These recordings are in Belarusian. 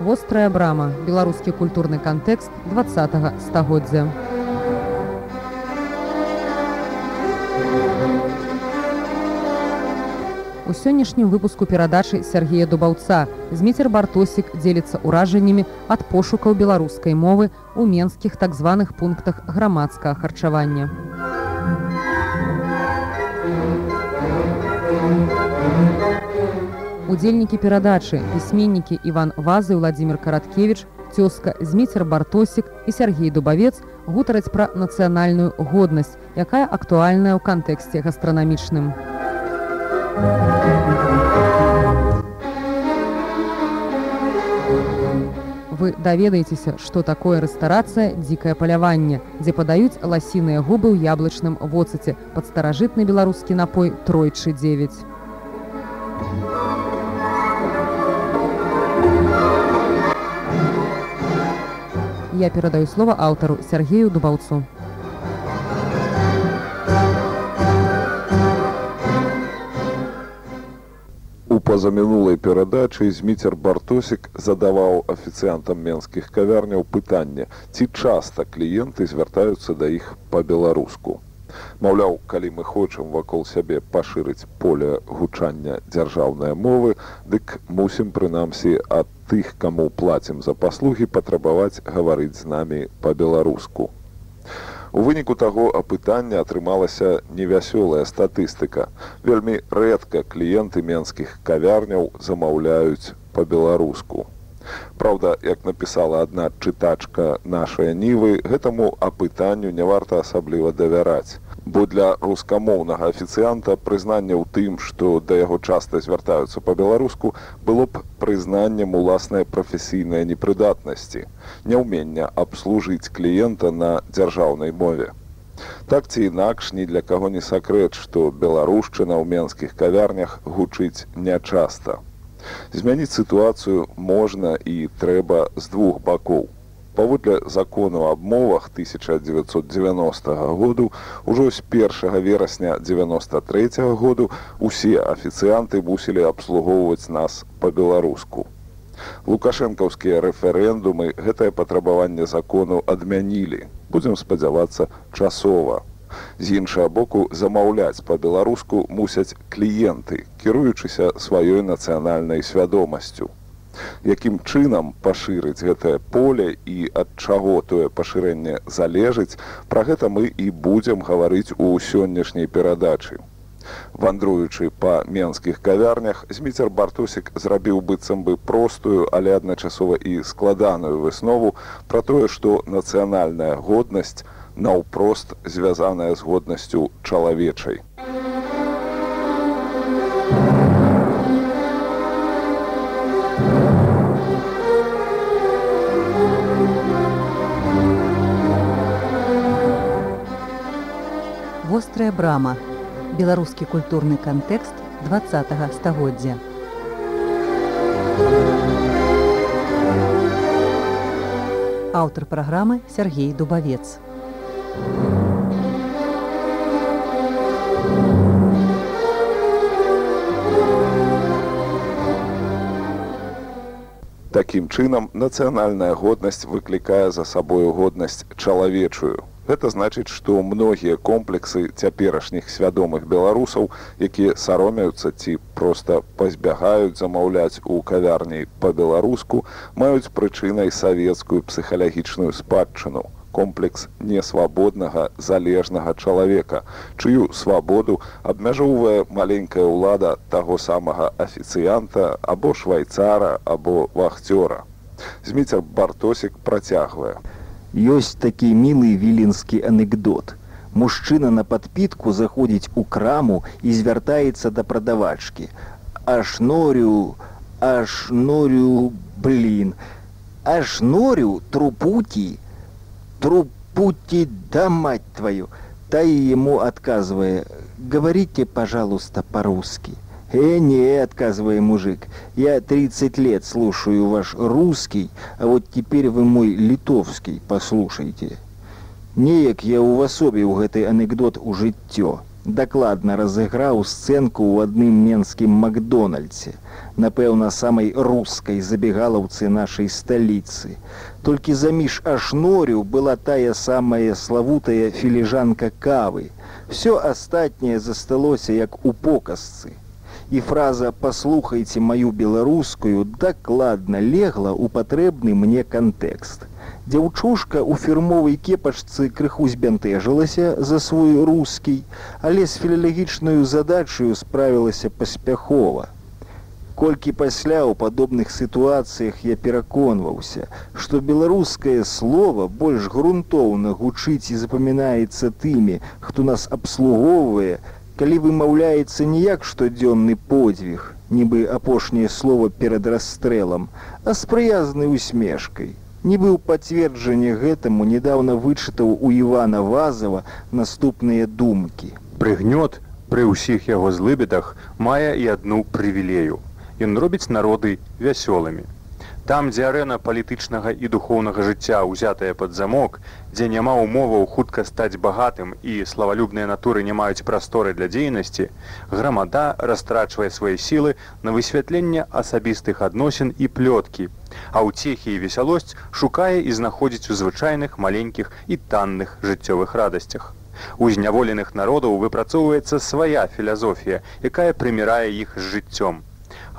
Вострая брама беларускі культурны кантэкст два стагоддзя. У сённяшнім выпуску перадачы Сергея Дубаўца зміцер бартосік дзеліцца ўражаннямі ад пошукаў беларускай мовы ў менскіх так званых пунктах грамадскага харчавання. Удзельнікі перадачы пісьменнікі Іван Вазы Владзімир Караткевич, цёзка зміцер бартосік і Сергей Дубавец гутараць пра нацыянальную годнасць, якая актуальная ў кантэксце гастранамічным. Вы даведаецеся, што такое рэстарацыя дзікае паляванне, дзе падаюць ласіныя губы ў яблычным воцаце пад старажытны беларускі напой тройчы 9. Я перадаю слова аўтару Сергею Дубаўцу. позамінулай перадачы зміцер бартосік задаваў афіцыянтам менскіх кавярняў пытанне ці часта кліенты звяртаюцца да іх па-беларуску маўляў калі мы хочам вакол сябе пашырыць поле гучання дзяржаўнай мовы дык мусім прынамсі ад тых каму плацім за паслугі патрабаваць гаварыць з намі па-беларуску У выніку таго апытання атрымалася невясёлая статыстыка. Вельмі рэдка кліенты менскіх кавярняў замаўляюць па-беларуску. Праўда, як напісала адна чытачка нашай нівы, гэтаму апытанню не варта асабліва давяраць бо для рускамоўнага афіцыянта прызнанне ў тым, што да яго часта звяртаюцца па-беларуску, было б прызнаннем уласнай прафесійнай непрыдатнасці, няўмення абслужыць кліента на дзяржаўнай мове. Так ці інакш ні для каго не сакрэт, што беларушчына ў менскіх кавярнях гучыць нячаста. Змяніць сітуацыю можна і трэба з двух бакоў паводле закону аб мовах 1990 году ўжо з першага верасня 93 -го году усе афіцыянты мусілі абслугоўваць нас па-беларуску. Лукашэнкаўскія рэферэндумы гэтае патрабаванне закону адмянілі. будзем спадзявацца часова. З іншага боку замаўляць па-беларуску мусяць кліенты, кіруючыся сваёй нацыянальнай свядомасцю. Якім чынам пашырыць гэтае поле і ад чаго тое пашырэнне залежыць пра гэта мы і будзем гаварыць у сённяшняй перадачы. Вандруючы па менскіх кавярнях зміцер бартусік зрабіў быццам бы простую але адначасова і складаную выснову пра тое што нацыянальная годнасць наўпрост звязаная з годнасцю чалавечай. Вострая брама. Беларускі культурны кантэкст два стагоддзя. Аўтар праграмы Сергей дубавец Такім чынам нацыянальная годнасць выклікае за сабою годнасць чалавечую. Гэта значыць, што многія комплексы цяперашніх свядомых беларусаў, якія саромяюцца ці проста пазбягаюць замаўляць у кавярні па-беларуску, маюць прычынай савецкую псіхалагічную спадчыну комплекс несвабоднага залежнага чалавека, чыю свабоду абмяжоўвае маленькая ўлада таго самага афіцыянта або швайцара або вахцёра. Зміцер бартосік працягвае. Ёсць такі мілы віленскі анекдот. Мужчына на падпітку заходзіць у краму і звяртаецца да прадавачкі. Аж норю, аж норю блин, аж норю трупуті, трупуті да мать твою. Та і яму адказвае: говорите, пожалуйста, по-русски. «Э, не», — отказывая мужик, — «я 30 лет слушаю ваш русский, а вот теперь вы мой литовский послушайте». Неяк я увасобіў гэты анекдот у жыццё. Дакладна разыграў сцэнку ў адным менскім макдональдсе напэўна самай рускай забегалаўцы нашай сталіцы. Толькі заміж ашнорю была тая самая славутая філіжанка кавы. Все астатняе засталося як у показцы і фраза паслухайце маю беларускую дакладна легла ў патрэбны мне кантэкст Дзяўчушка ў фірмовай кепачцы крыху збянтэжылася за свой рускі, але з філалагічнаю задачаю справілася паспяхова. Колькі пасля ў падобных сітуацыях я пераконваўся, што беларускае слово больш грунтоўна гучыць і запамінаецца тымі, хто нас абслугоўвае, калі вымаўляецца ніяк штодзённы подзвіг, нібы апошняе слово перад расстрэлам, а з прыязнай усмешкай. Нібы ў пацверджанне гэтаму недавно вычытаў у Івана Вазава наступныя думкі. Прыгнёт пры ўсіх яго злыбедах мае і адну прывілею. Ён робіць народы вясёлымі. Там, дзе арэна палітычнага і духоўнага жыцця ўзятая пад замок, дзе няма умоваў хутка стаць багатым і славалюбныя натуры не маюць прасторы для дзейнасці, грамада растрачвае свае сілы на высвятленне асабістых адносін і плёткі. А ўцехі і весялосць шукае і знаходзіць у звычайных маленькіх і танных жыццёвых радасцях. У зняволеных народаў выпрацоўваецца свая філазофія, якая прымірае іх з жыццём.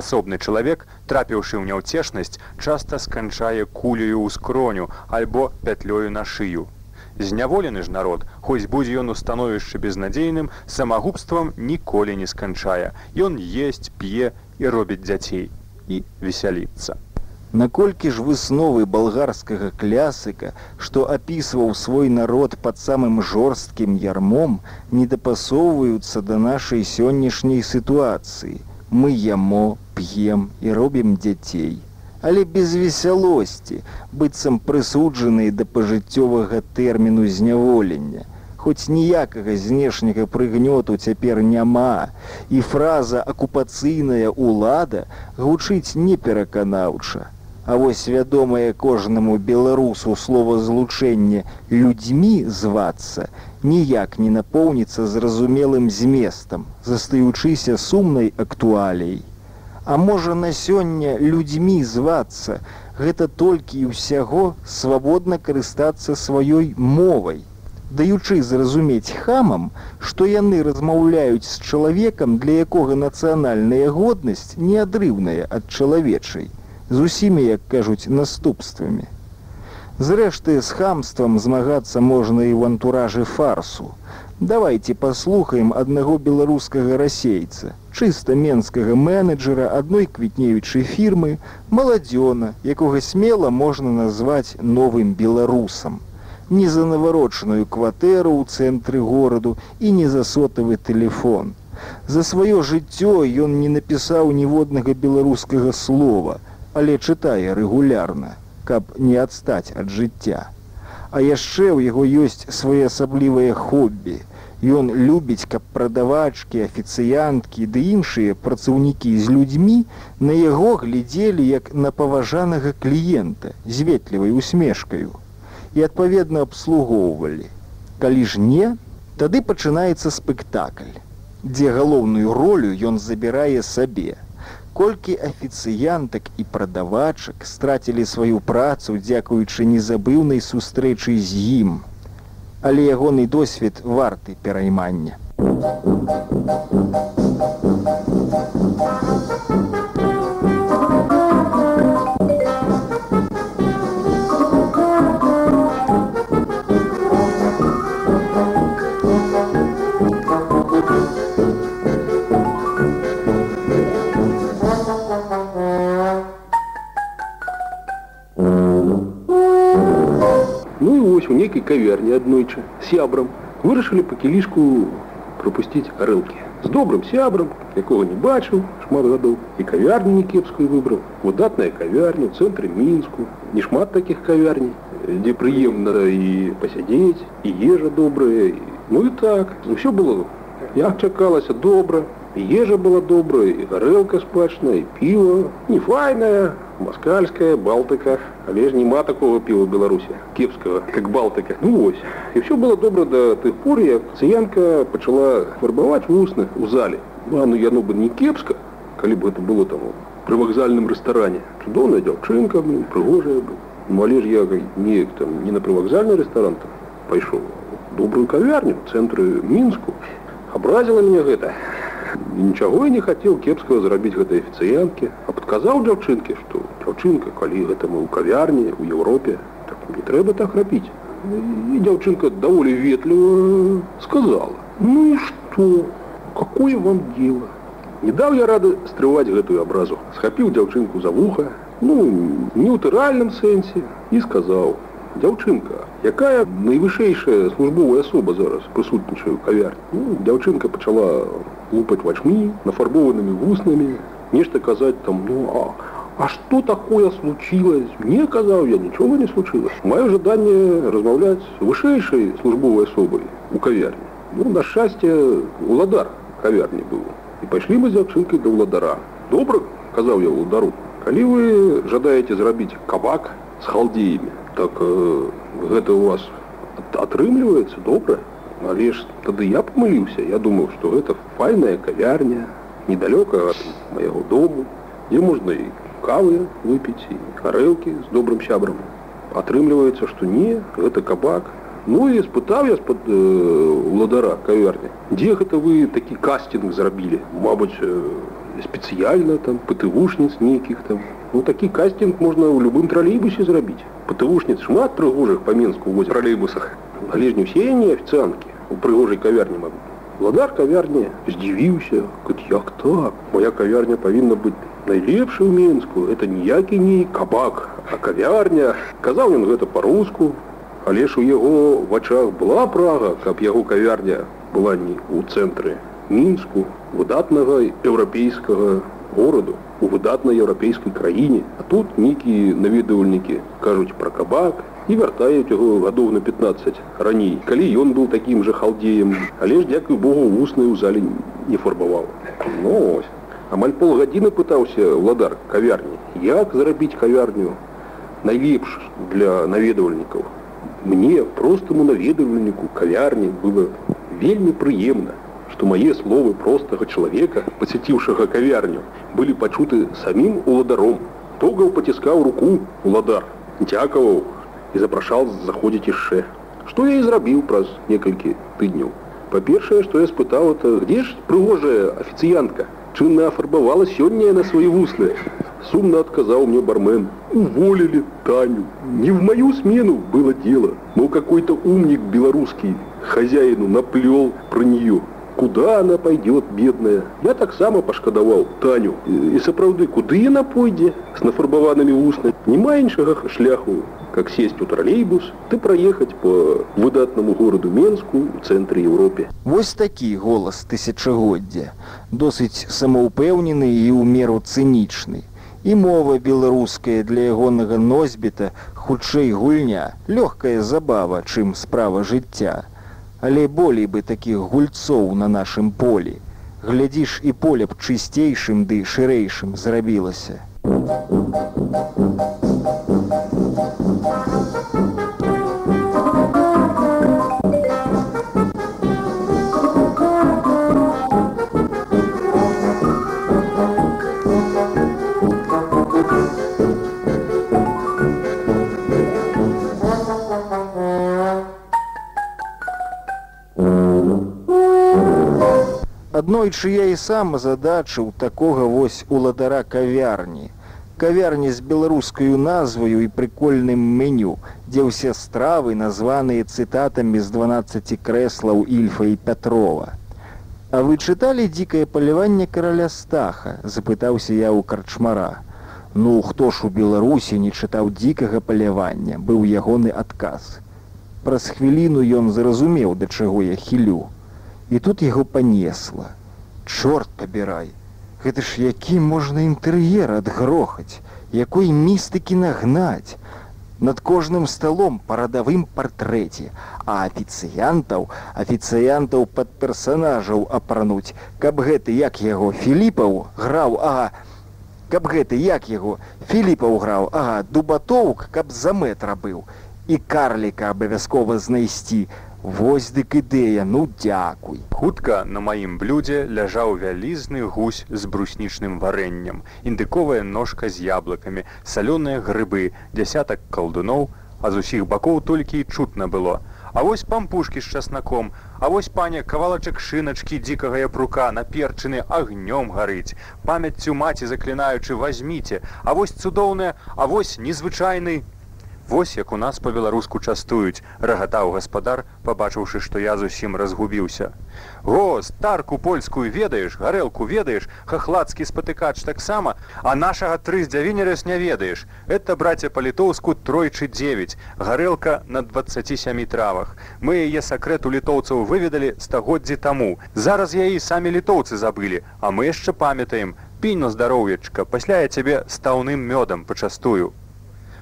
Асобны чалавек трапіўшы ў няўцешнасць часта сканчае кулею ў скроню альбо пятлёю на шыю. Зняволены ж народ хоць будзе ён у становішчы безнадзейным самагубствам ніколі не сканчае. Ён есть п'е і робіць дзяцей. І весяліцца Наколькі ж высновы балгарскага клясыка, што апісваў свой народ пад самым жорсткім ярмом, не дапасоўваюцца да нашай сённяшняй сітуацыі мы ямо, п'ем і робім дзяцей. Але без весялосці, быццам прысуджаныя да пажыццёвага тэрміну зняволення. Хоць ніякага знешняга прыгнёту цяпер няма, і фраза акупацыйная ўлада гучыць непераканаўча. А вось вядомае кожнаму беларусу слова злучэння людзьмі звацца ніяк не напоўніцца зразумелым зместам, застаючыся сумнай актуалей. А можа на сёння людзьмі звацца, гэта толькі і ўсяго свабодна карыстацца сваёй мовай. Даючы зразумець хамам, што яны размаўляюць з чалавекам, для якога нацыянальная годнасць неадрыўная ад чалавечай, з усімі, як кажуць, наступствамі. Зрэшты, з хамствам змагацца можна і ў антуражы фарсу. Давайте паслухаем аднаго беларускага расейца, чыста менскага менеджера адной квітнеючай фірмы, маладзёна, якога смела можна назваць новым беларусам. Не за наварочаную кватэру ў цэнтры гораду і не за сотавы телефон. За сваё жыццё ён не напісаў ніводнага беларускага слова, але чытае рэгулярна каб не адстаць ад жыцця. А яшчэ ў яго ёсць своеасаблівае хоббі. Ён любіць, каб прадавачкі, афіцыянткі ды іншыя працаўнікі з людзьмі на яго глядзелі як на паважанага кліента з ветлівай усмешкаю і адпаведна абслугоўвалі. Калі ж не, тады пачынаецца спектакль, дзе галоўную ролю ён забірае сабе колькі афіцыянтак і прадавачак страцілі сваю працу дзякуючы незабыўнай сустрэчы з ім. Але ягоны досвед варты пераймання. вось у аднойчы сябрам вырашылі па кілішку пропусціць рылкі з добрым сябрам якога не бачыў шмат гадоў і кавярню некепскую выбраў выдатная кавярня цэнтры мінску не шмат таких кавярней дзе прыемна і пасядзець і ежа добрая ну і так. Ўсё было як чакалася добра ежа была добрая і гарэлка спачная піва не файная москальская, Балтика. Але ж нема такого пива в Беларуси, кепского, как Балтика. Ну ось. И все было добро до тех пор, як Циянка почала фарбовать вусны у зале. Ну, а ну яно бы не кепска, коли бы это было там при вокзальном ресторане. Чудовная девчонка, блин, пригожая, блин. Ну, але ж я не, там, не на привокзальный ресторан там пошел, а в добрую кавярню в центре Минску. Образила меня гэта. І нічаго я не хацеў кепскага зрабіць гэтай афіцыянткі, а падказаў дзяўчынкі, што дзяўчынка, калі гэта мы ў кавярні у Еўропе, так не трэба так рабіць. І дзяўчынка даволі ветліва сказала: « Ну і што? Какое вам дело? Не даў я рады стрываць гэтую абразу. Схапіў дзяўчынку за вуха, ну, не ў тэральным сэнсе і сказаў: « Дзяўчынка, якая найвышэйшая службовая асоба зараз прысутнічае ў кавярні. Ну, дзяўчынка пачала лупать вачмі, нафарбованными вуснами, нечто казать там, ну, а, а что такое случилось? Мне казал я, ничего не случилось. Мое ожидание размовлять с высшей службовой особой у кавярни. Ну, на счастье, Уладар кавярни был. И пошли мы с девчонкой до Уладара. Добро, сказал я Уладару, коли вы жадаете зарабить кабак с халдеями, так э, это у вас отрымливается добро. Але ж тады я памыліўся, я думаў, што гэта файная кавярня, недалёка ад майго дому, дзе можна і кавы выпіць і гарэлкі з добрым сябрам. Атрымліваецца, што не, гэта кабак. Ну і спытаў я з-пад э, уладара кавярня. Дзе гэта вы такі кастинг зрабілі? Мабыць, э, спецыяльна там пытывушніц нейкіх там. Ну такі кастинг можна ў любым тралейбусе зрабіць. Пытывушніц шмат прыгожых па Менску ў тралейбусах. Але ж не ўсе не афіцыянткі у прыгожай кавярні могу. Владар кавярні здзівіўся, кот як так. Моя кавярня павінна быць найлепшай у Менску. Это ніякі не кабак, а кавярня. Казаў ён гэта па-руску, але ж у яго вачах была прага, каб яго кавярня была не ў цэнтры мінску выдатнага еўрапейскага гораду у выдатнай еўрапейскай краіне а тут нейкія наведвальнікі кажуць пра кабак і вяртаюць яго гадоў на 15 раней. Калі ён быў такім жа халдзеем але ж дзякую богу вусны ў зале не фарбаваў. Ну, амаль полгадзіны пытаўся владар кавярні як зарабіць кавярню найлепш для наведвальнікаў. Мне простаму наведвальніку кавярні было вельмі прыемна што мае словы простага чалавека пасяціўшага кавярню былі пачуты самім уладаром тогаў паціскаў руку уладар дзякаваў і запрашаў заходзіць яшчэ. Што я і зрабіў праз некалькі тыдняў. Па-першае, што я спытаў, это дзе ж прыгожая афіцыянтка, чым нафарбавала сёння на свае вусны. Сумна адказаў мне бармен. Уволілі Таню. Не в мою смену было дело, но какой-то умник беларускі хозяину наплел про нее. Куда она пойдет, бедная? Я так само пошкодовал Таню. И, и сапраўды, куды она пойдет с нафарбованными устными? Нема іншага шляху как сесть у троллейбус, ты проехать по выдатному городу Менску в центре Европе. Вось такі голас тысячагоддзя, досыць самаўпэўнены і ў меру цынічны. І мова беларуская для ягонага носьбіта хутчэй гульня, лёгкая забава, чым справа жыцця. Але болей бы такіх гульцоў на нашым полі. Глядзіш і поле б чысцейшым ды шырэйшым зрабілася. Аднойчы я і сам задачыў такога вось уладара кавярні. Кавярні з беларускаю назваю і прыкольным меню, дзе ўсе стравы названыя цытатамі з 12 крэслаў ільфа і Пятрова. А вы чыталі дзікае паляванне караля стаха, запытаўся я ў карчмара. Ну хто ж у Беларусі не чытаў дзікага палявання, быў ягоны адказ. Праз хвіліну ён зразумеў, да чаго я хілю. І тут яго панесла. Чорт пабірай. Гэта ж які можна інтэр'ер адгрохаць, якой містыкі нагнаць. Над кожным сталом па радавым партрэце, а афіцыянтаў афіцыянтаў пад персанажаў апрануць, каб гэты як яго філіпаў граў, а каб гэты як яго філіпа ўграў ага дубатоўк каб за метра быў і карліка абавязкова знайсці Вось дык ідэя, ну дзякуй. Хутка на маім блюдзе ляжаў вялізны гусь з бруснічным варэннем, індыковая ножка з яблыкамі, салёныя грыбы, дзясятак калдуноў, а з усіх бакоў толькі і чутна было. А вось пампушкі з часнаком, А вось пане кавалачак шыначкі дзікага япрука наперчаны агнём гарыць. Памяццю маці заклінаючы возьміце, А вось цудоўная, а вось незвычайны Вось як у нас па-беларуску частуюць, рагатаў гаспадар, пабачыўшы, што я зусім разгубіўся. Го, старку польскую ведаеш, гарэлку ведаеш, хахладскі спатыкач таксама, а нашага тры з дзявінерес не ведаеш. Это браце па-літоўску тройчы 9, гарэлка на 27 травах. Мы яе сакрэт у літоўцаў выведалі стагоддзі таму. Зараз я і самі літоўцы забылі, а мы яшчэ памятаем, пінь на здароўечка, пасля я цябе стаўным мёдам пачастую.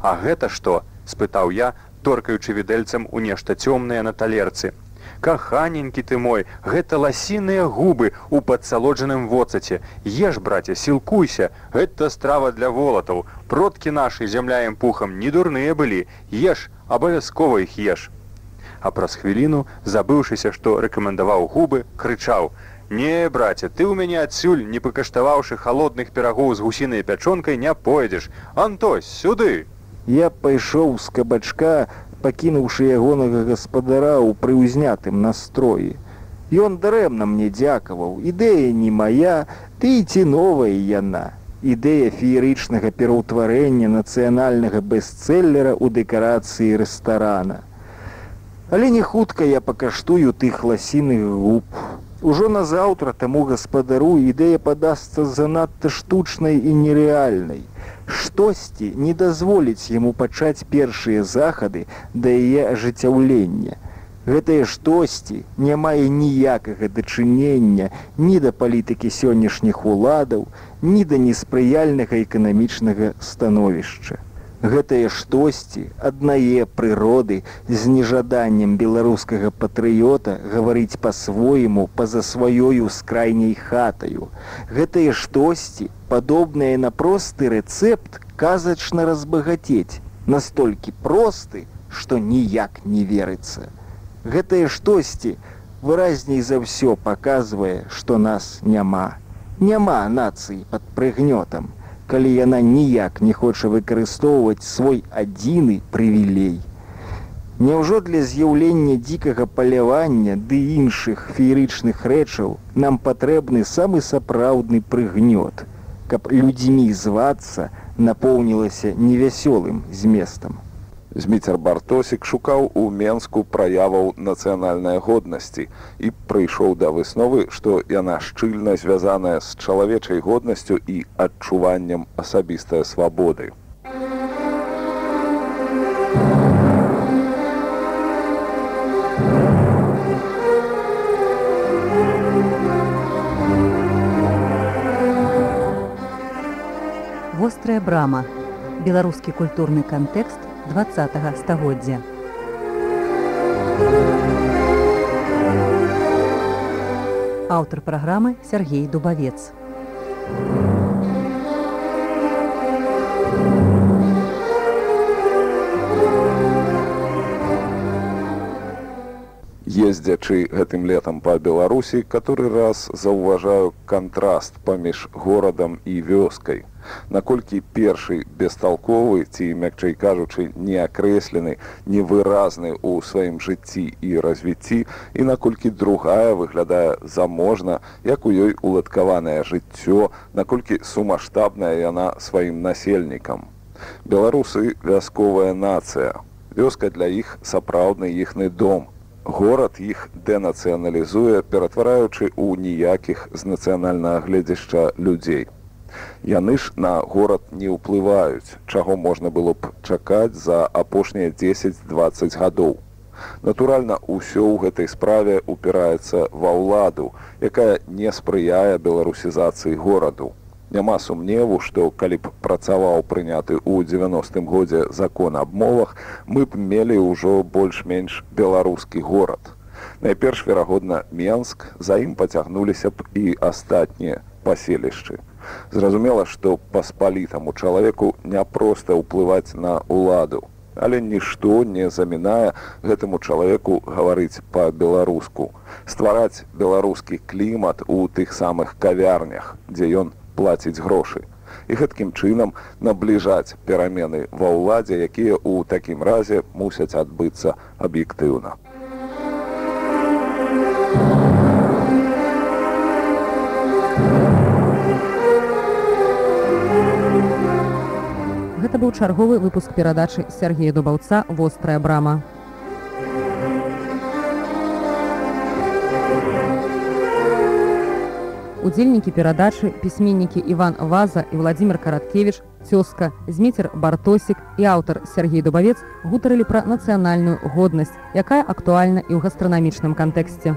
А гэта што? спытаў я, торкаючы відэльцам у нешта цёмнае на талерцы. Каханенькі ты мой, гэта ласіныя губы у падсалоджаным воцаце. Еш, браце, сілкуйся, гэта страва для волатаў. Продкі нашы зямляем пухам не дурныя былі. Еш, абавязкова іх еш. А праз хвіліну, забыўшыся, што рэкамендаваў губы, крычаў: « Не, браце, ты ў мяне адсюль, не пакаштаваўшы халодных перагоў з гусінай пячонкай не пойдзеш. Антось, сюды! Я пайшоў з кабачка, пакінуўшы ягонага гаспадара ў прыўзнятым настроі. Ён дарэмна мне дзякаваў, ідэя не моя, ты ці новая яна. Ідэя феерычнага пераўтварэння нацыянальнага бестселлера ў дэкарацыі рэстарана. Але не хутка я пакаштую тых ласіных губ. Ужо назаўтра таму гаспадару ідэя падасца занадта штучнай і нерэальнай штосьці не дазволіць яму пачаць першыя захады да яе ажыццяўлення. Гэтае штосьці не мае ніякага дачынення ні да палітыкі сённяшніх уладаў, ні да неспрыяльнага эканамічнага становішча гэтае штосьці аднае прыроды з нежаданнем беларускага патрыёта гаварыць па-свойму па-за сваёю скрайняй хатаю. Гэтае штосьці падобнае на просты рэцэпт казачна разбагацець настолькі просты што ніяк не верыцца. Гэтае штосьці выразней за ўсё паказвае што нас няма. Няма нацыі пад прыгнётам калі яна ніяк не хоча выкарыстоўваць свой адзіны прывілей. Няўжо для з'яўлення дзікага палявання ды іншых феерычных рэчаў нам патрэбны самы сапраўдны прыгнёт, каб людзьмі звацца напоўнілася невясёлым зместам. Зміцер Бартосік шукаў у Менску праяваў нацыянальнай годнасці і прыйшоў да высновы, што яна шчыльна звязаная з чалавечай годнасцю і адчуваннем асабістай свабоды. Вострая брама. Беларускі культурны кантэкст 20 стагоддзя. Аўтар праграмы Сергей Дубавец. Ездзячы гэтым летам па Беларусі, каторы раз заўважаю кантраст паміж горадам і вёскай наколькі першы бесталковы ці мякчэй кажучы неакрэслены невыразны ў сваім жыцці і развіцці і наколькі другая выглядае заможна як у ёй уладкаванае жыццё наколькі сумасштабная яна сваім насельнікам. Беларусы вясковая нацыя. Вёска для іх сапраўдны іхны дом. Горад іх дэнацыяналізуе ператвараючы ў ніякіх з нацыянальнага гледзяшча людзей Яны ж на горад не ўплываюць, чаго можна было б чакаць за апошнія 10-20 гадоў. Натуральна, усё ў гэтай справе упіраецца ва ўладу, якая не спрыяе беларусізацыі гораду. Няма сумневу, што калі б працаваў прыняты ў 90-м годзе закон аб мовах, мы б мелі ўжо больш-менш беларускі горад. Найперш, верагодна, Менск за ім пацягнуліся б і астатнія паселішчы. Зразумела, што паспалітаму чалавеку няпроста ўплываць на ўладу, але нішто не замінае гэтаму чалавеку гаварыць па-беларуску, ствараць беларускі клімат у тых самых кавярнях, дзе ён плаціць грошы. І гэткім чынам набліжаць перамены ва ўладзе, якія ў такім разе мусяць адбыцца аб'ектыўна. Быў чарговы выпуск перадачы Сергея Дубаўца вострая брама. Удзельнікі перадачы пісьменнікі Іван Ваза і Владзімир Караткевіч, цёзка, зміцер Бартосік і аўтар Сергей Дубавец гутарылі пра нацыянальную годнасць, якая актуальна і ў гастранамічным кантэксце.